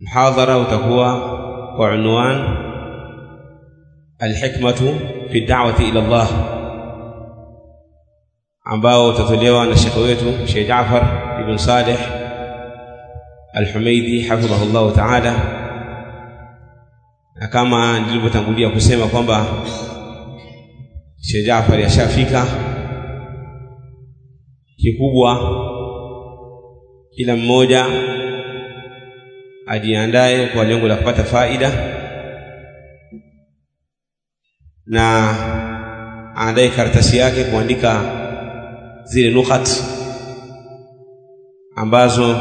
Mhadhara utakuwa kwa unwan alhikmatu fi da'wati ila Allah, ambao utatolewa na shekhe wetu Sheikh Jaafar ibn Saleh Al-Humaidi hafidhahu Allah ta'ala, na kama nilivyotangulia kusema kwamba Sheikh Jaafar yashafika. Kikubwa kila mmoja ajiandae kwa lengo la kupata faida. Na aandae karatasi yake kuandika zile nukat ambazo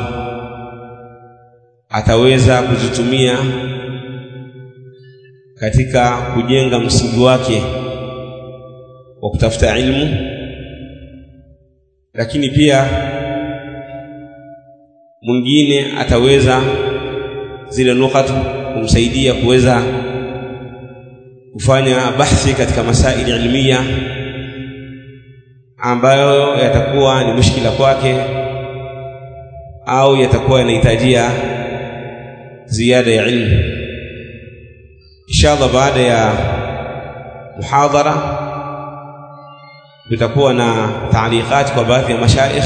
ataweza kuzitumia katika kujenga msingi wake wa kutafuta ilmu, lakini pia mwingine ataweza zile nukhat kumsaidia kuweza kufanya bahthi katika masaili ilmiya ambayo yatakuwa ni mushkila kwake au yatakuwa yanahitajia ziada ya ilmu. Inshallah, baada ya muhadhara tutakuwa na taaliqat kwa baadhi ya mashaikh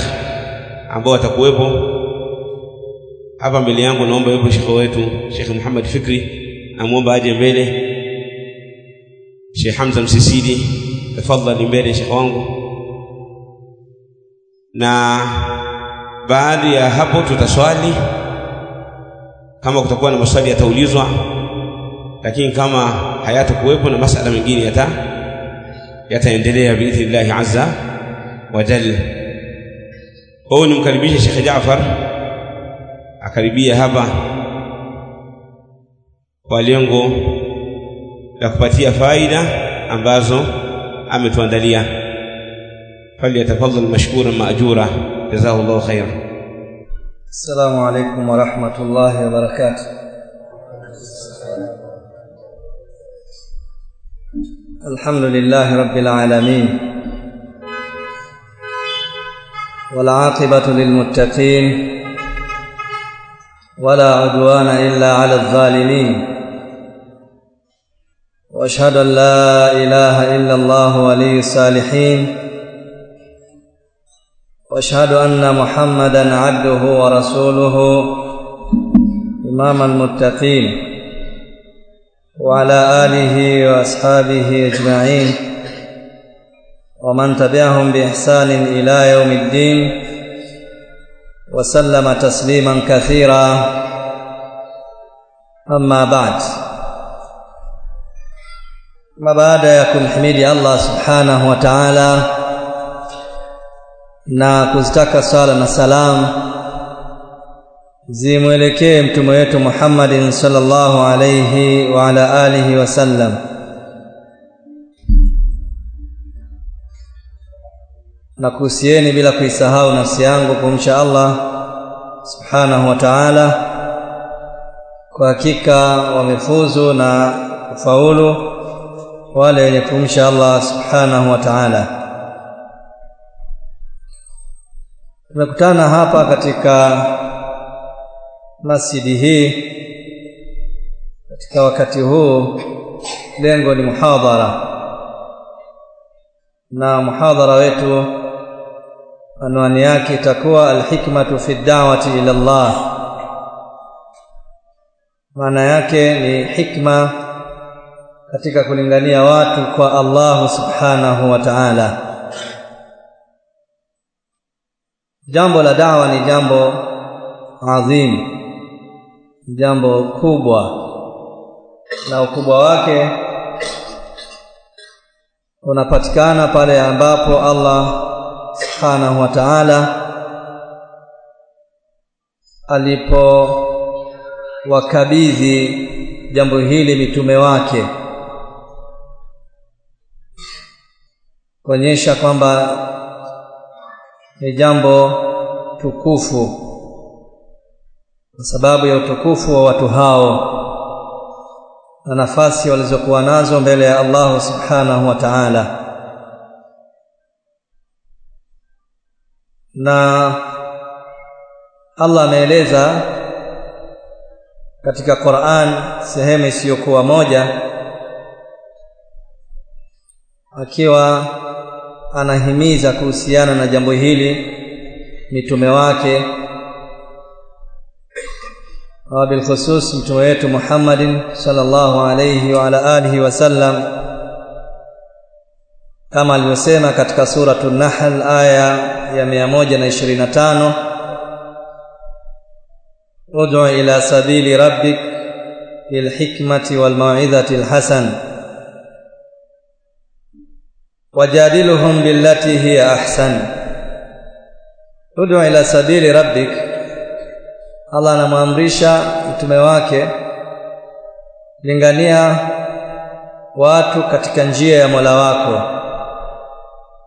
ambao watakuwepo hapa mbele yangu. Naomba yupo shekhe wetu Sheikh Muhammad Fikri, namwomba aje mbele. Sheikh Hamza Msisidi, tafadhali mbele shekhe wangu, na baada ya hapo tutaswali. Kama kutakuwa na maswali yataulizwa, lakini kama hayatakuwepo na masala mengine yata yataendelea biidhnillahi azza wa jalla. Kwa hiyo nimkaribishe Sheikh Jaafar akaribia hapa kwa lengo la kupatia faida ambazo ametuandalia falyatafaddal mashkura maajura jazakallahu khairan assalamu alaykum wa rahmatullahi wa barakatuh الحمد لله رب العالمين والعاقبة للمتقين ولا عدوان إلا على الظالمين. وأشهد أن لا إله إلا الله ولي الصالحين. وأشهد أن محمدا عبده ورسوله. إمام المتقين. وعلى آله وأصحابه أجمعين. ومن تبعهم بإحسان إلى يوم الدين. وسلم تسليما كثيرا. أما بعد. ما بعد يكون حميد الله سبحانه وتعالى. ناكوزتك صلاة السلام زي مولكي امتمويت محمد صلى الله عليه وعلى آله وسلم. Na kuhusieni bila kuisahau nafsi yangu kumcha Allah subhanahu wa ta'ala. Kwa hakika wamefuzu na kufaulu wale wenye kumcha Allah subhanahu wa ta'ala. Tumekutana hapa katika masjidi hii katika wakati huu, lengo ni muhadhara, na muhadhara wetu anwani yake itakuwa alhikmatu fi da'wati ila Allah. Maana yake ni hikma katika kulingania watu kwa Allah subhanahu wa ta'ala. Jambo la dawa ni jambo adhim, jambo kubwa, na ukubwa wake unapatikana pale ambapo Allah subhanahu wa ta'ala alipowakabidhi jambo hili mitume wake kuonyesha kwamba ni jambo tukufu kwa sababu ya utukufu wa watu hao na nafasi walizokuwa nazo mbele ya Allah subhanahu wa ta'ala na Allah ameeleza katika Qur'an sehemu isiyokuwa moja akiwa anahimiza kuhusiana na jambo hili mitume wake wa bilkhusus mtume wetu Muhammadin sallallahu alayhi wa ala alihi wasallam kama alivyosema katika suratu Nahl aya ya 125 ud'u ila sabili rabbik bil hikmati wal mau'izati al hasan wajadiluhum billati hiya ahsan. Ud'u ila sabili rabbik Allah anamwamrisha mtume wake lingania watu katika njia ya Mola wako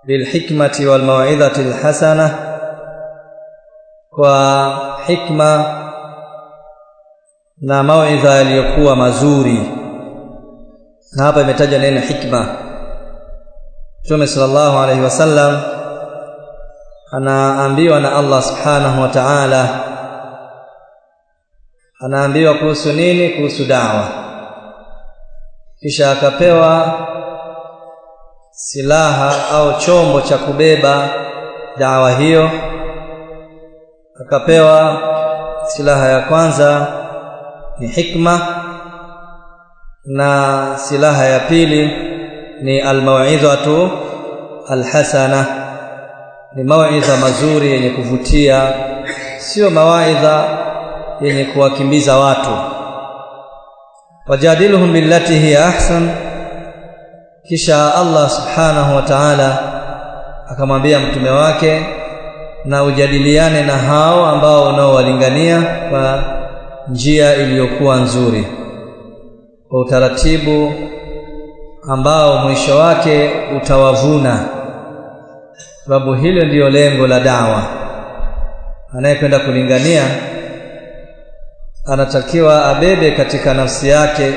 bilhikmati wal mau'izati alhasana kwa hikma na mauidha yaliyokuwa mazuri. Na hapa imetaja neno hikma. Mtume sallallahu alaihi wasallam anaambiwa na Allah subhanahu wa ta'ala anaambiwa kuhusu nini? Kuhusu dawa. Kisha akapewa silaha au chombo cha kubeba dawa hiyo. Akapewa silaha ya kwanza ni hikma na silaha ya pili ni almawidhatu alhasana. Ni mawaidha mazuri yenye kuvutia sio mawaidha yenye kuwakimbiza watu. Wajadiluhum billati hiya ahsan kisha Allah subhanahu wa ta'ala akamwambia mtume wake na ujadiliane na hao ambao unaowalingania kwa njia iliyokuwa nzuri kwa utaratibu ambao mwisho wake utawavuna. Sababu hilo ndiyo lengo la dawa. Anayekwenda kulingania anatakiwa abebe katika nafsi yake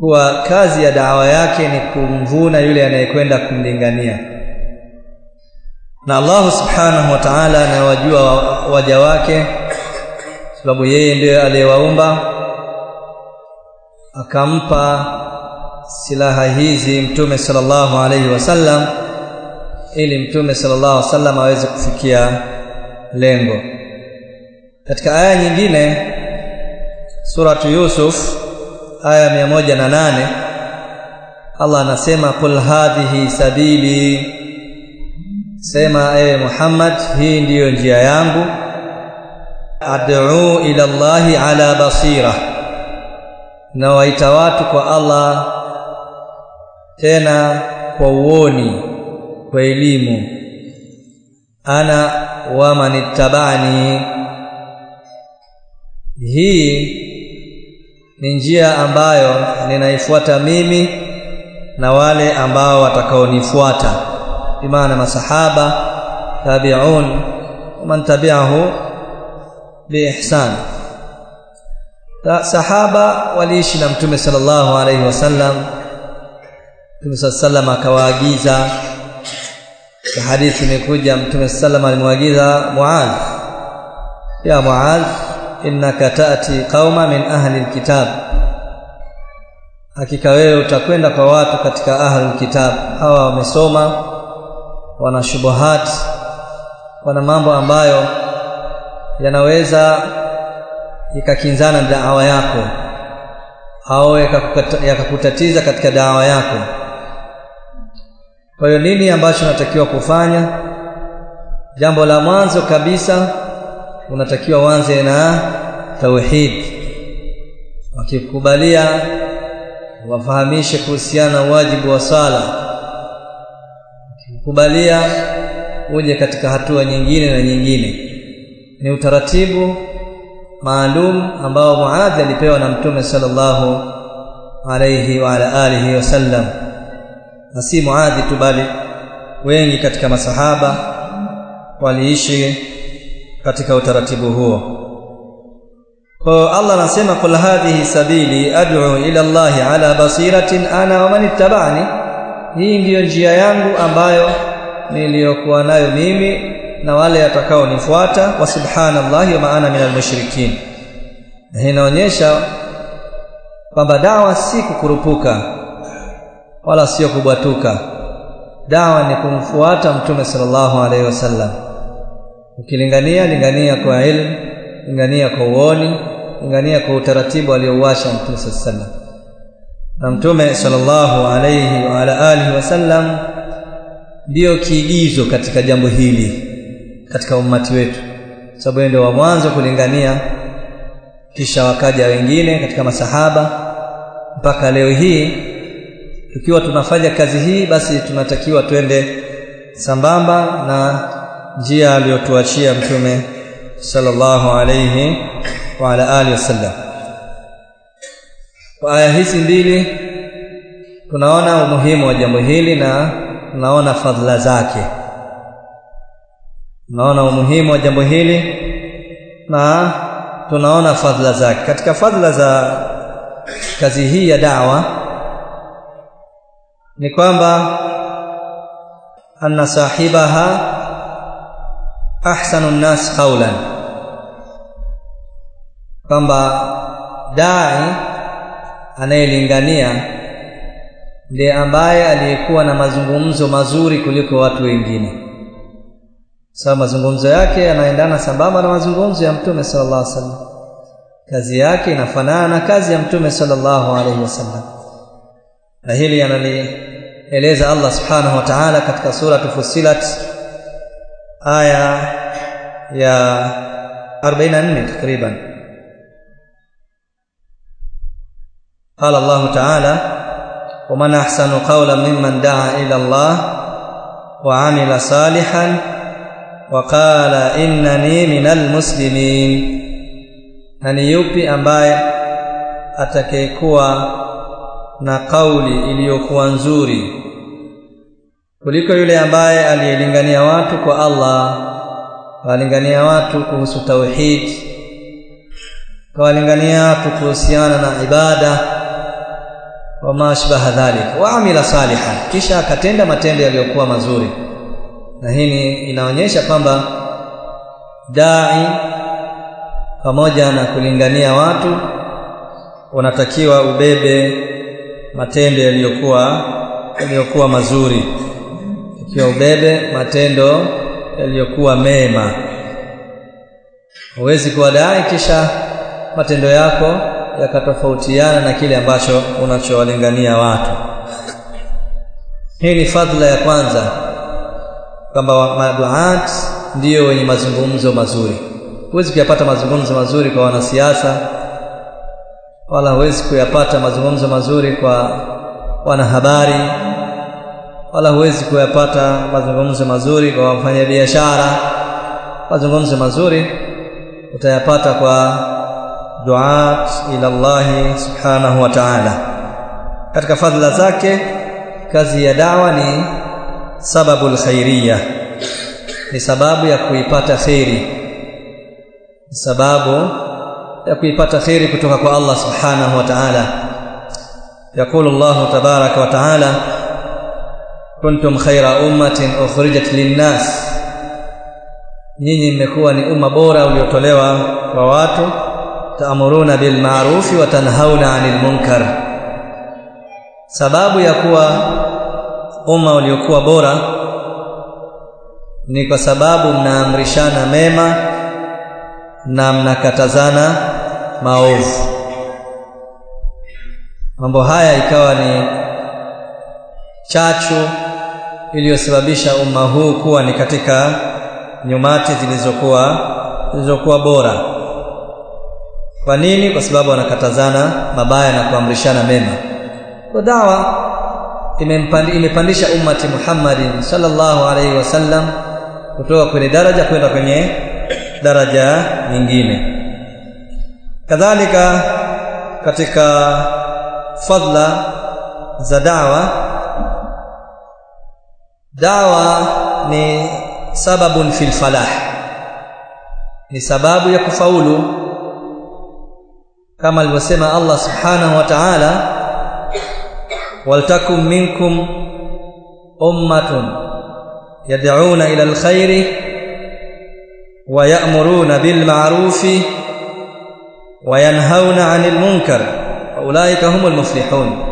kuwa kazi ya dawa yake ni kumvuna yule anayekwenda kumlingania. Na Allah subhanahu wa ta'ala anawajua waja wake sababu yeye ndiye aliyewaumba akampa silaha hizi mtume sallallahu alaihi wasallam ili mtume sallallahu alaihi wasallam aweze kufikia lengo. Katika aya nyingine suratu Yusuf aya moja na nane Allah anasema qul hadhihi sabili. Sema ewe Muhammad hii ndiyo njia yangu. Ad'u ila Allahi ala basira. Na waita watu kwa Allah tena kwa uoni kwa elimu. Ana wa manittabani hii ni njia ambayo ninaifuata mimi na wale ambao watakaonifuata. Bimaana masahaba tabi'un man tabi'ahu biihsan sahaba waliishi na mtume sallallahu alaihi wasallam mtume sallallahu akawaagiza. Hadithi imekuja mtume sallallahu alimwagiza Muadh. Ya Muadh innaka taati qauma min ahli alkitab. Hakika wewe utakwenda kwa watu katika ahli alkitab. Hawa wamesoma wana shubuhat wana mambo ambayo yanaweza ikakinzana na dawa yako au yakakutatiza katika dawa yako. Kwa hiyo nini ambacho natakiwa kufanya? Jambo la mwanzo kabisa unatakiwa uanze na tauhid. Wakikubalia wafahamishe kuhusiana na wajibu wa sala. Wakikubalia uje katika hatua nyingine na nyingine. Ni utaratibu maalum ambao Muadhi alipewa na Mtume sallallahu alayhi wa ala alihi wasallam na si Muadhi tu bali wengi katika masahaba waliishi katika utaratibu huo. Kwa Allah anasema kul hadhihi sabili ad'u ila Allah ala basiratin ana wa man ittaba'ani. Hii ndiyo njia yangu ambayo niliyokuwa nayo mimi na wale watakaonifuata wa subhanallahi wa maana minal mushrikin. Na inaonyesha kwamba dawa si kukurupuka wala sio kubwatuka. Dawa ni kumfuata mtume sallallahu alaihi wasallam ukilingania lingania kwa ilmu lingania kwa uoni lingania kwa utaratibu aliouasha mtume saa sallam na mtume sallallahu alaihi wa alihi wasallam ndiyo kiigizo katika jambo hili katika ummati wetu. Sababu ndio wa mwanzo kulingania kisha wakaja wengine katika masahaba. Mpaka leo hii tukiwa tunafanya kazi hii basi tunatakiwa twende sambamba na njia aliyotuachia mtume sallallahu alayhi wa ala alihi wasallam. Kwa aya hizi mbili tunaona umuhimu wa jambo hili na tunaona fadhila zake. Tunaona umuhimu wa jambo hili na tunaona fadhila zake. Katika fadhila za kazi hii ya dawa ni kwamba anna sahibaha ahsanu nnas qaulan, kwamba dai anayelingania ndiye ambaye aliyekuwa na mazungumzo mazuri kuliko watu wengine. Sawa mazungumzo yake yanaendana sambamba na mazungumzo ya mtume sallallahu alaihi wasallam. Kazi yake inafanana na kazi ya mtume sallallahu alaihi wasallam. Na hili analieleza Allah subhanahu wa ta'ala katika sura Fussilat aya ya 44 takriban قال الله تعالى ومن أحسن قولا ممن دعا إلى الله وعمل صالحا وقال إنني من المسلمين. ni yupi ambaye atakayekuwa na kauli iliyokuwa nzuri. Kuliko yule ambaye aliyelingania watu kwa Allah kawalingania watu kuhusu tauhid kawalingania watu kuhusiana na ibada wa mashbaha dhalik wa amila salihan. Kisha akatenda matendo yaliyokuwa mazuri. Na hii inaonyesha kwamba dai pamoja na kulingania watu unatakiwa ubebe matendo yaliyokuwa yaliyokuwa mazuri ikiwa ubebe matendo yaliyokuwa mema. Huwezi kuwadai kisha matendo yako yakatofautiana na kile ambacho unachowalingania watu. Hii ni fadhila ya kwanza kwamba maduat ndiyo wenye mazungumzo mazuri. Huwezi kuyapata mazungumzo mazuri kwa wanasiasa wala huwezi kuyapata mazungumzo mazuri kwa wanahabari wala huwezi kuyapata mazungumzo mazuri kwa wafanyabiashara mazungumzo mazuri utayapata kwa duat ila Allah subhanahu wa ta'ala katika fadhila zake kazi ya dawa ni sababul khairiyya ni sababu ya kuipata khairi ni sababu ya kuipata khairi kutoka kwa Allah subhanahu wa ta'ala يقول الله تبارك وتعالى kuntum khaira ummatin ukhrijat linnas. Nyinyi mmekuwa ni umma bora uliotolewa kwa watu. Taamuruna bil ma'rufi wa tanhauna 'anil munkar. Sababu ya kuwa umma uliokuwa bora ni kwa sababu mnaamrishana mema na mnakatazana maovu. Mambo haya ikawa ni chachu iliyosababisha umma huu kuwa ni katika nyumati zilizokuwa zilizokuwa bora. Kwa nini? Kwa sababu wanakatazana mabaya na kuamrishana mema. Kwa dawa imepandisha ummati Muhammadin sallallahu alaihi wasallam kutoka kwenye daraja kwenda kwenye daraja nyingine. Kadhalika katika fadla za dawa dawa ni sababun fil falah ni sababu ya kufaulu kama alivyosema Allah subhanahu wa ta'ala waltakum minkum ummatun yad'una ila alkhairi wa ya'muruna bil ma'rufi wayanhauna 'anil munkar ulaika humul muflihun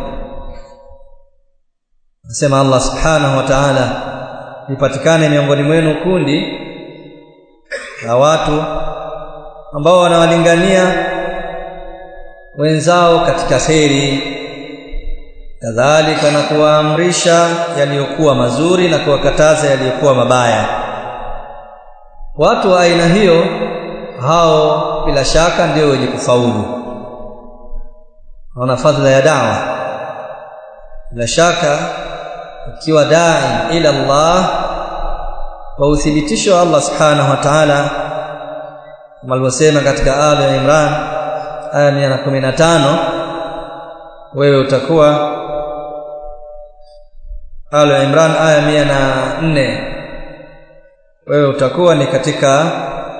nasema Allah subhanahu wa ta'ala lipatikane miongoni mwenu kundi la watu ambao wanawalingania wenzao katika kheri. Kadhalika na kuwaamrisha yaliyokuwa mazuri na kuwakataza yaliyokuwa mabaya. Watu wa aina hiyo hao bila shaka ndio wenye kufaulu. Wana fadhila ya dawa. Bila shaka ikiwa dai ila Allah kwa uthibitisho wa Allah subhanahu wa ta'ala kama alivyosema katika aya ya Imran aya ya 115 wewe utakuwa ya Imran aya 104 wewe utakuwa ni katika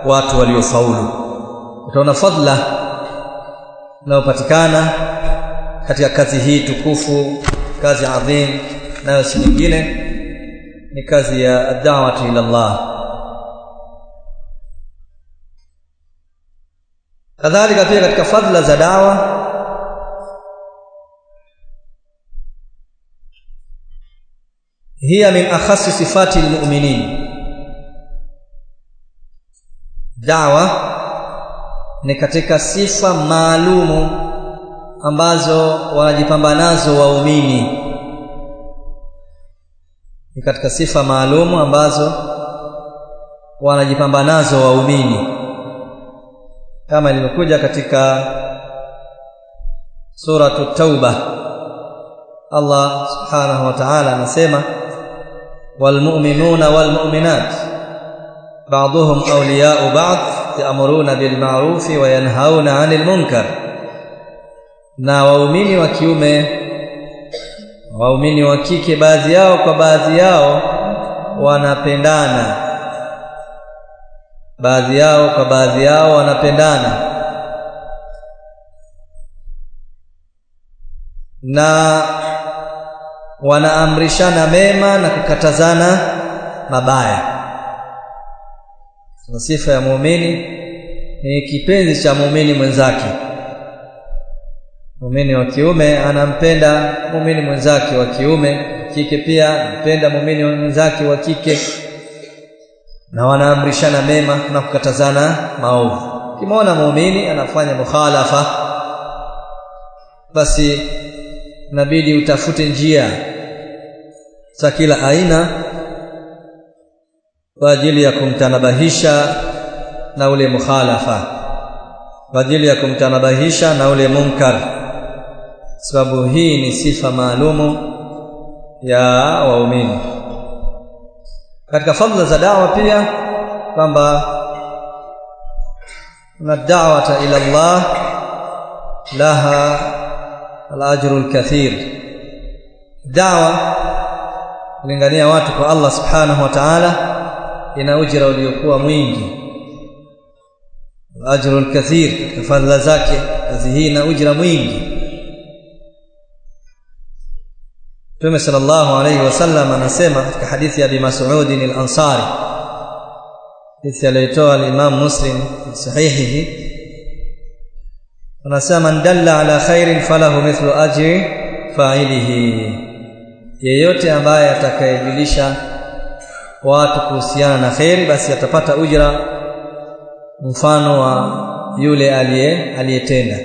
watu waliofaulu. Utaona fadla inayopatikana katika kazi hii tukufu kazi adhim nayo si nyingine ni kazi ya da'wati ila Allah. Kadhalika pia katika fadla za dawa hiya min akhassi sifati almu'minin. Dawa ni katika sifa maalumu ambazo wanajipamba nazo waumini ni katika sifa maalumu ambazo wanajipamba nazo waumini. Kama ilivyokuja katika suratu tauba Allah subhanahu wa ta'ala anasema walmu'minuna walmu'minat ba'dhum awliya'u ba'd ya'muruna bil ma'rufi wa yanhauna 'anil munkar. Na waumini wa kiume waumini wa kike baadhi yao kwa baadhi yao wanapendana. Baadhi yao kwa baadhi yao wanapendana. Na wanaamrishana mema na kukatazana mabaya. Sifa ya muumini ni kipenzi cha muumini mwenzake muumini wa kiume anampenda muumini mwenzake wa kiume kike pia anampenda muumini mwenzake wa kike. Na wanaamrishana mema na kukatazana maovu. Kimwona muumini anafanya mukhalafa basi inabidi utafute njia za kila aina kwa ajili ya kumtanabahisha na ule mukhalafa kwa ajili ya kumtanabahisha na ule munkar sababu hii ni sifa maalumu ya waumini. Katika fadhila za dawa pia kwamba na da'wata ila Allah laha al-ajru al-kathir dawa kulingania watu kwa Allah subhanahu wa ta'ala ina ujira uliokuwa mwingi. Al-ajru al-kathir katika fadhila zake kazi hii ina ujira mwingi Mtume sallallahu alayhi wasallam anasema katika hadithi ya Abi Mas'ud al-Ansari. Hadithi aliyotoa al-Imam Muslim sahihihi anasema man dalla ala khairin falahu mithlu ajri fa'ilihi. Yeyote ambaye atakayejulisha watu kuhusiana na khairi basi atapata ujira mfano wa yule aliye aliyetenda.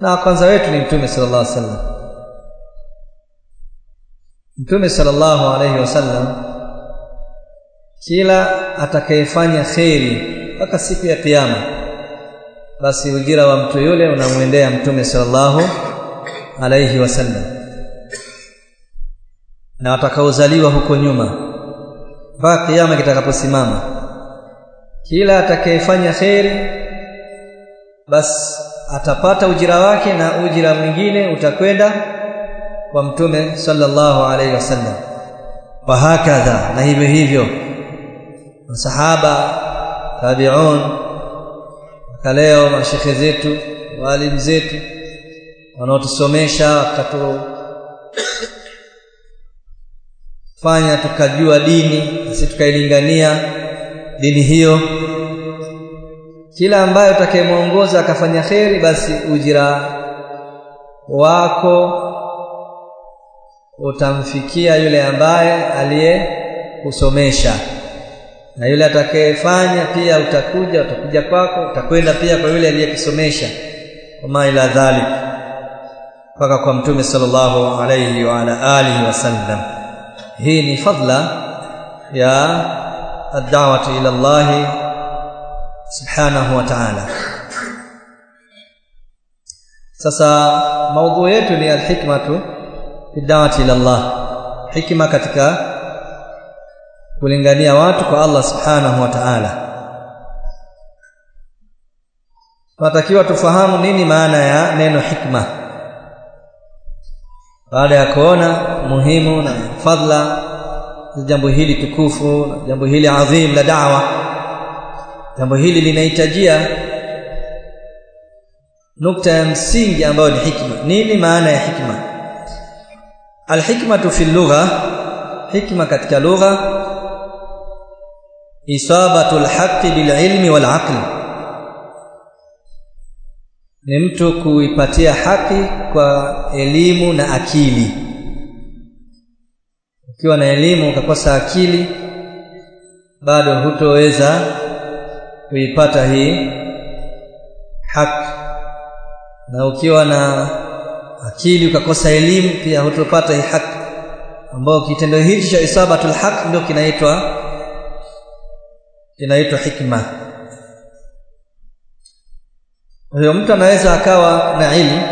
Na kwanza wetu ni mtume sallallahu alaihi wasallam Mtume sallallahu alayhi wasallam kila atakayefanya kheri mpaka siku ya kiyama basi ujira wa mtu yule unamwendea Mtume sallallahu alayhi wasallam na watakaozaliwa huko nyuma mpaka kiyama kitakaposimama kila atakayefanya kheri basi atapata ujira wake na ujira mwingine utakwenda kwa mtume sallallahu alaihi wasallam wa hakadha na hivyo hivyo. Masahaba tabi'un kaleo mashekhe zetu walimu zetu wanaotusomesha wakatu fanya tukajua dini sisi tukailingania dini hiyo. Kila ambaye utakayemwongoza akafanya kheri basi ujira wako utamfikia yule ambaye aliyekusomesha na yule atakayefanya pia utakuja utakuja kwako utakwenda pia kwa yule aliyekusomesha. Kama ila dhalik. Mpaka kwa mtume sallallahu alayhi wa ala alihi wasallam hii ni fadla ya ad-da'wati ila Allah subhanahu wa ta'ala. Sasa maudhu yetu ni al-hikmatu fi da'wati ila Allah. Hikima katika kulingania watu kwa Allah subhanahu wa ta'ala. Tunatakiwa tufahamu nini maana ya neno hikma. Baada ya kuona muhimu na fadla jambo hili tukufu jambo hili adhim la da'wa jambo hili linahitajia nukta ya msingi ambayo ni hikma. Nini maana ya hikma alhikmatu fi lugha hikma katika lugha isabatu alhaqqi bililmi walaqli ni mtu kuipatia haki kwa elimu na akili. Ukiwa na elimu ukakosa akili bado hutoweza kuipata hii haki. Na ukiwa na akili ukakosa elimu pia hutopata hii haki. Ambao kitendo hichi cha isabatul haq ndio kinaitwa kinaitwa hikma. Kwa hiyo mtu anaweza akawa na ilmu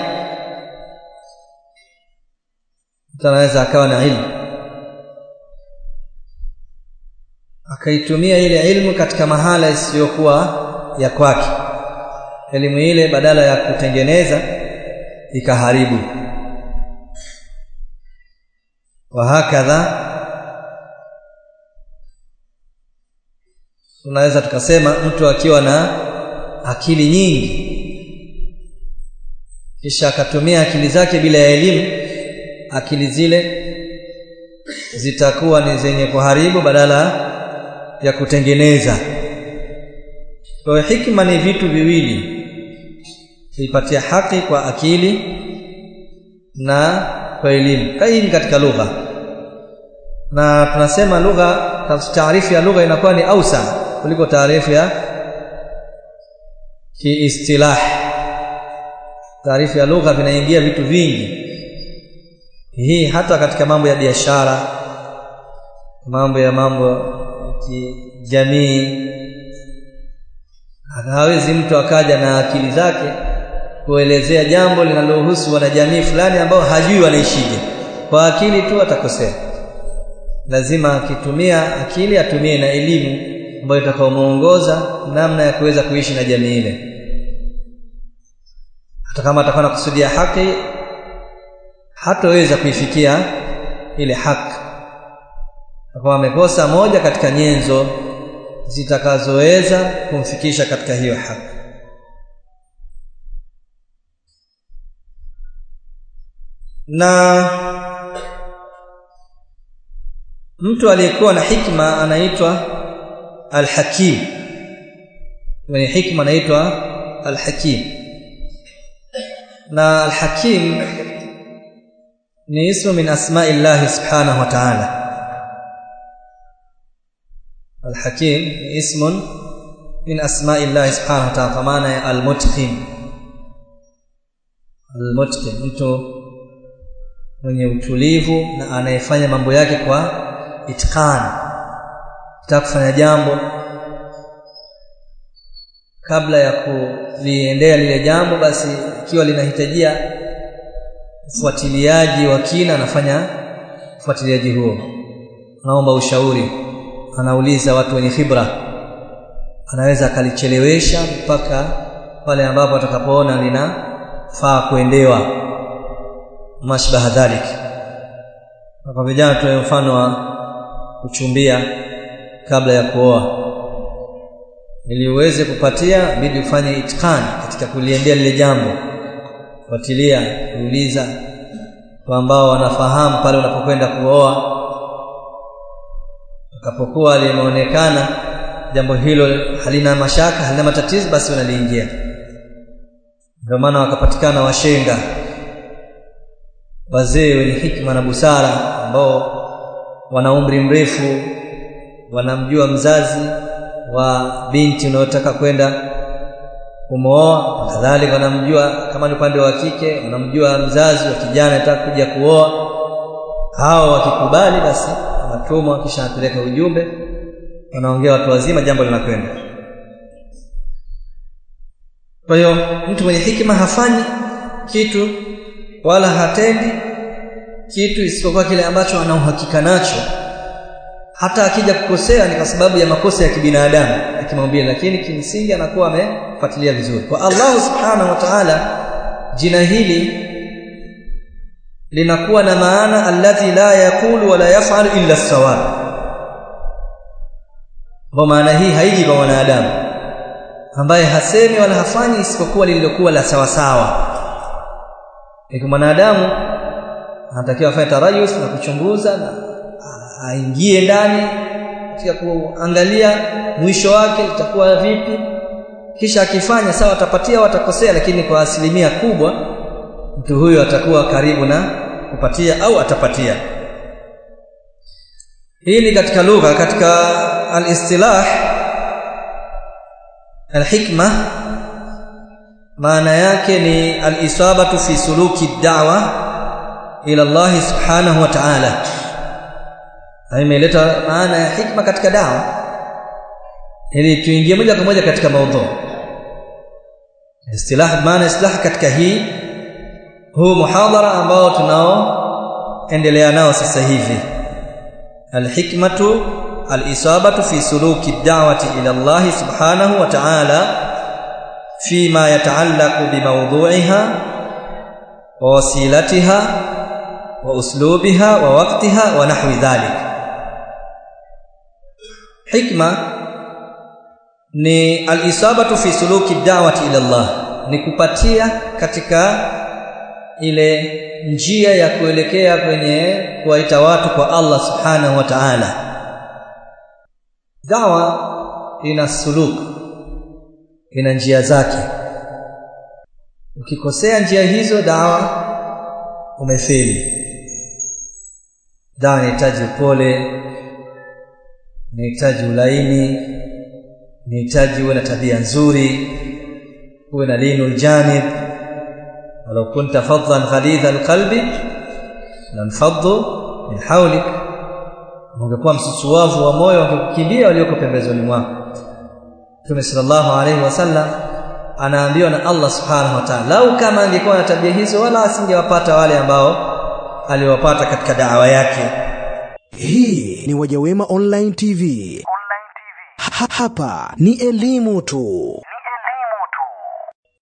mtu anaweza akawa na ilmu akaitumia ile ilmu katika mahala isiyokuwa ya kwake. Elimu ile badala ya kutengeneza ikaharibu. Wahakadha tunaweza tukasema mtu akiwa na akili nyingi kisha akatumia akili zake bila ya elimu akili zile zitakuwa ni zenye kuharibu badala ya kutengeneza. Kwa hikma ni vitu viwili kuipatia haki kwa akili na kwa elimu. Hii ni katika lugha. Na tunasema lugha taarifu ya lugha inakuwa ni ausa kuliko taarifu ya kiistilah. Taarifu ya lugha vinaingia vitu vingi. Hii hata katika mambo ya biashara mambo ya mambo kijamii. Hawezi mtu akaja na akili zake kuelezea jambo linalohusu wanajamii fulani ambao hajui wanaishije. Kwa akili tu atakosea. Lazima akitumia akili atumie na elimu ambayo itakaomuongoza namna ya kuweza kuishi na jamii ile. Hata kama atakuwa na kusudia haki hataweza kuifikia ile haki. Atakuwa amekosa moja katika nyenzo zitakazoweza kumfikisha katika hiyo haki na mtu aliyekuwa na hikma anaitwa alhakim. Mwenye hikma anaitwa alhakim. Na alhakim ni ismu min asma'i llahi subhanahu wa ta'ala. Alhakim ni ismun min asma'i llahi subhanahu wa ta'ala kwa maana ya almutqin. Almutqin mtu mwenye utulivu na anayefanya mambo yake kwa itqan. Kitaka kufanya jambo kabla ya kuliendea lile jambo basi ikiwa linahitajia ufuatiliaji wa kina anafanya ufuatiliaji huo. Anaomba ushauri. Anauliza watu wenye khibra anaweza akalichelewesha mpaka pale ambapo atakapoona linafaa kuendewa mashbaha dhalik. Kwa vijana tuwe mfano wa kuchumbia kabla ya kuoa. Ili uweze kupatia bidi ufanye itqan katika kuliendea lile jambo. Fuatilia kuuliza kwa ambao wanafahamu pale unapokwenda kuoa. Utakapokuwa limeonekana jambo hilo halina mashaka halina matatizo basi unaliingia ndio maana wakapatikana washenga wazee wenye hikma na busara ambao wana umri mrefu wanamjua mzazi wa binti unayotaka kwenda kumooa kadhalika wanamjua kama ni upande wa kike wanamjua mzazi wa kijana anataka kuja kuoa. Hao wakikubali basi wanatumwa kisha anapeleka ujumbe wanaongea watu wazima jambo linakwenda. Kwa hiyo mtu mwenye hikima hafanyi kitu wala hatendi kitu isipokuwa kile ambacho ana uhakika nacho. Hata akija kukosea ni kwa sababu ya makosa ya kibinadamu akimwambia lakini kimsingi anakuwa amefuatilia vizuri. Kwa Allah subhanahu wa ta'ala jina hili linakuwa na maana alladhi la yaqulu wala yaf'alu illa sawab kwa maana hii haiji kwa wanadamu ambaye hasemi wala hafanyi isipokuwa lililokuwa la sawasawa. sawa kwa mwanadamu anatakiwa afanye tarayus na kuchunguza na aingie ndani. Katika kuangalia mwisho wake itakuwa vipi. Kisha akifanya sawa atapatia watakosea lakini kwa asilimia kubwa mtu huyo atakuwa karibu na kupatia au atapatia. Hii ni katika lugha katika al-istilah al-hikma maana yake ni al-isabatu fi suluki da'wa ila Allah subhanahu wa ta'ala. Imeleta maana ya hikma katika dawa. Ili tuingie moja kwa moja katika maudhu istilah maana istilah katika hii huu muhadhara ambao tunao endelea nao sasa hivi. Alhikmatu alisabatu fi suluki da'wati ila Allah subhanahu wa ta'ala فيما يتعلق بموضوعها ووسيلتها واسلوبها ووقتها ونحو ذلك حكمه ni alisabatu fi suluki da'wati ila Allah ni kupatia katika ile njia ya kuelekea kwenye kuwaita watu kwa Allah subhanahu wa ta'ala dawa ina suluku ina njia zake. Ukikosea njia hizo dawa umefeli. Dawa inahitaji upole inahitaji ulaini inahitaji uwe na tabia nzuri uwe na linu janib walau kunta fadlan ghalidha alqalbi lanfaddu min hawlik. Ungekuwa msusuwavu wa moyo wangekukimbia walioko pembezoni mwako Mtume sallallahu alaihi wasallam anaambiwa na Allah subhanahu wa ta'ala lau kama angekuwa na tabia hizo wala asingewapata wale ambao aliwapata katika daawa yake. Hii ni wajawema online tv, online TV. Ha hapa ni elimu tu